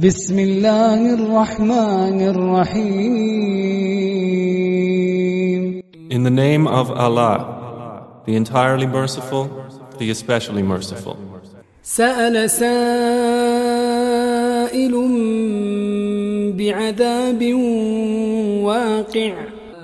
بسم الله الرحمن الرحيم In the name of Allah, the entirely merciful, the especially merciful. سأل سائل بعذاب واقع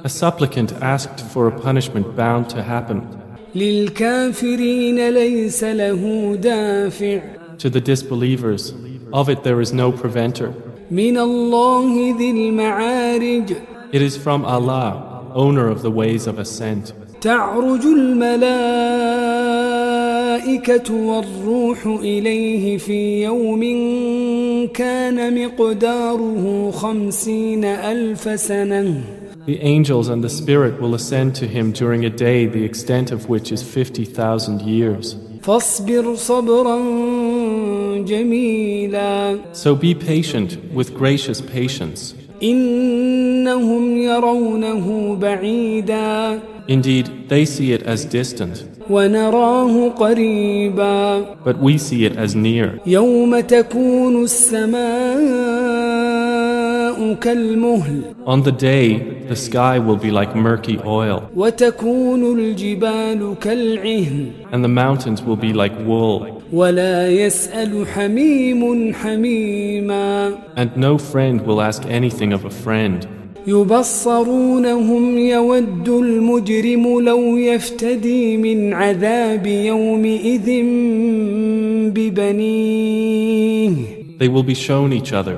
A supplicant asked for a punishment bound to happen للكافرين ليس له دافع to the disbelievers. Of it there is no preventer. من الله ذي المعارج It is from Allah, owner of the ways of ascent. تعرج الملائكة والروح إليه في يوم كان مقداره خمسين ألف سنة The angels and the Spirit will ascend to him during a day the extent of which is 50,000 years. فاصبر صبرا جميلا So be patient with gracious patience. إنهم يرونه بعيدا Indeed, they see it as distant, ونراه قريبا but we see it as near. يوم تكون السماء كالمهل On the day, the sky will be like murky oil, وتكون الجبال كالعهن and the mountains will be like wool, ولا يسأل حميم حميما and no friend will ask anything of a friend. يبصرونهم يود المجرم لو يفتدي من عذاب يومئذ ببنيه They will be shown each other.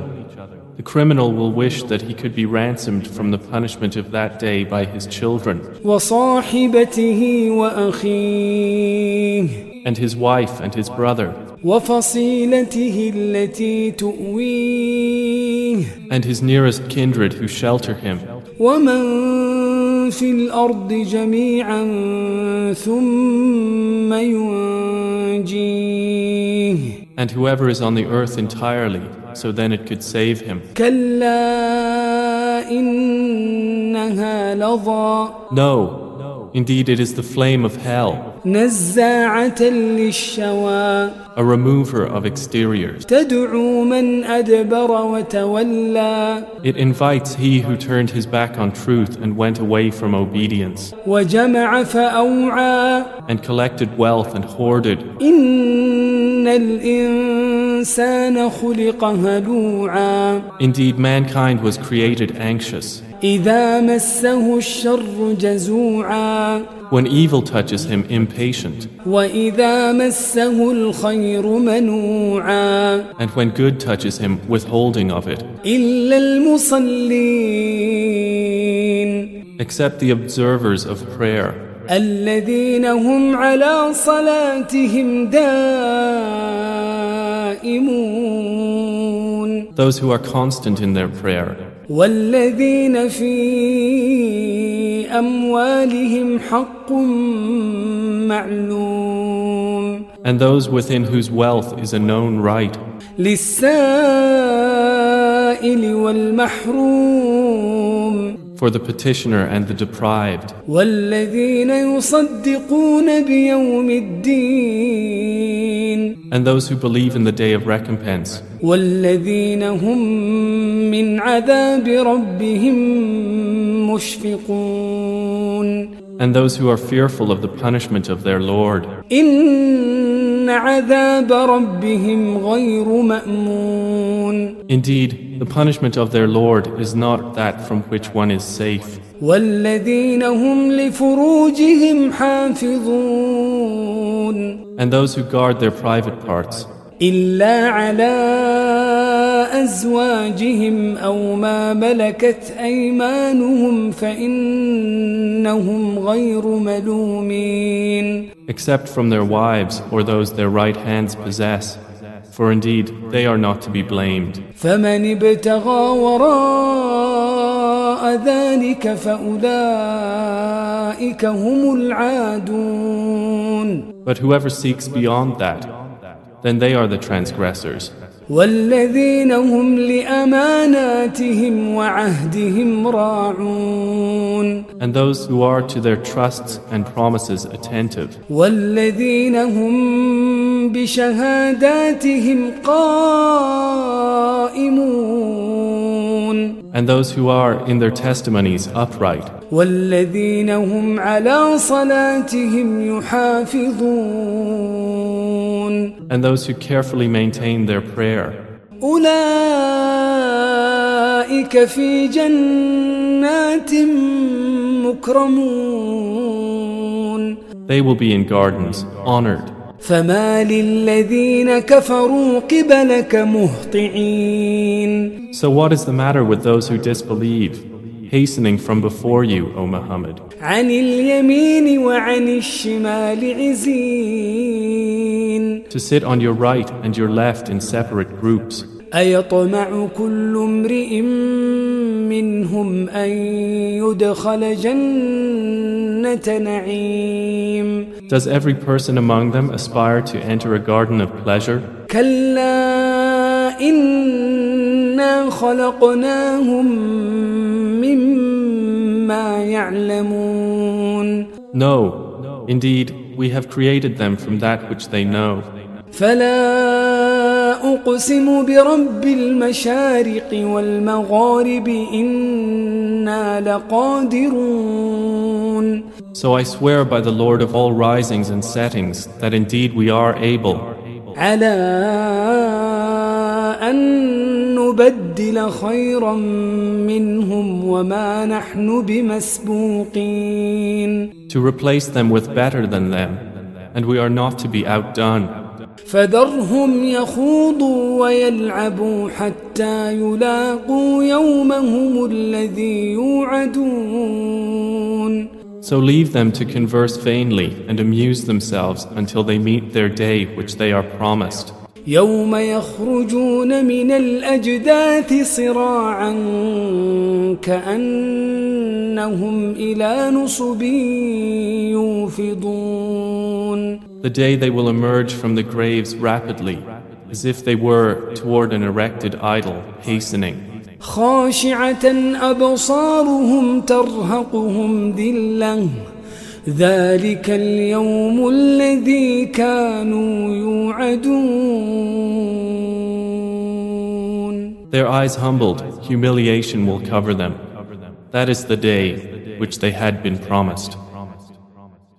The criminal will wish that he could be ransomed from the punishment of that day by his children, وصاحبته وأخيه and his wife and his brother, وفصيلته التي تؤويه and his nearest kindred who shelter him, ومن في الأرض جميعا ثم ينجيه and whoever is on the earth entirely, so then it could save him. No, indeed it is the flame of hell. A remover of exteriors. It invites he who turned his back on truth and went away from obedience. And collected wealth and hoarded. Indeed, mankind was created anxious. When evil touches him, impatient. And when good touches him, withholding of it. Except the observers of prayer. الذين هم على صلاتهم دائمون those who are constant in their prayer, والذين في أموالهم حق معلوم and those within whose wealth is a known right, للسائل والمحروم for the petitioner and the deprived. And those who believe in the day of recompense. And those who are fearful of the punishment of their Lord. Indeed, the punishment of their Lord is not that from which one is safe, والذين هم لفروجهم حافظون and those who guard their private parts, إلا على أزواجهم أو ما ملكت أيمانهم فإنهم غير ملومين except from their wives or those their right hands possess. For indeed, they are not to be blamed. فمن ابتغى وراء ذلك فأولئك هم العادون But whoever seeks beyond that, then they are the transgressors. والذين هم لأماناتهم وعهدهم راعون and those who are to their trusts and promises attentive, والذين هم بشهاداتهم قائمون and those who are in their testimonies upright, والذين هم على صلاتهم يحافظون and those who carefully maintain their prayer. أولئك في جنات مكرمون They will be in gardens, honored. فما للذين كفروا قبلك مهطعين So, what is the matter with those who disbelieve, hastening from before you, O Muhammad, عن اليمين وعن الشمال عزين to sit on your right and your left in separate groups? أيطمع كل امرئ منهم أن يدخل جنة نعيم Does every person among them aspire to enter a garden of pleasure? كلا إنا خلقناهم مما يعلمون No, indeed, we have created them from that which they know. فلا أقسم برب المشارق والمغارب إنا لقادرون So I swear by the Lord of all risings and settings that indeed we are able على أن نبدل خيرا منهم وما نحن بمسبوقين to replace them with better than them, and we are not to be outdone. فذرهم يخوضوا ويلعبوا حتى يلاقوا يومهم الذي يوعدون So leave them to converse vainly and amuse themselves until they meet their day which they are promised. يوم يخرجون من الأجداث صراعا كأنهم إلى نصب يوفضون The day they will emerge from the graves rapidly, as if they were toward an erected idol, hastening. خاشعة أبصارهم ترهقهم ذلة ذلك اليوم الذي كانوا يوعدون Their eyes humbled, humiliation will cover them. That is the day which they had been promised.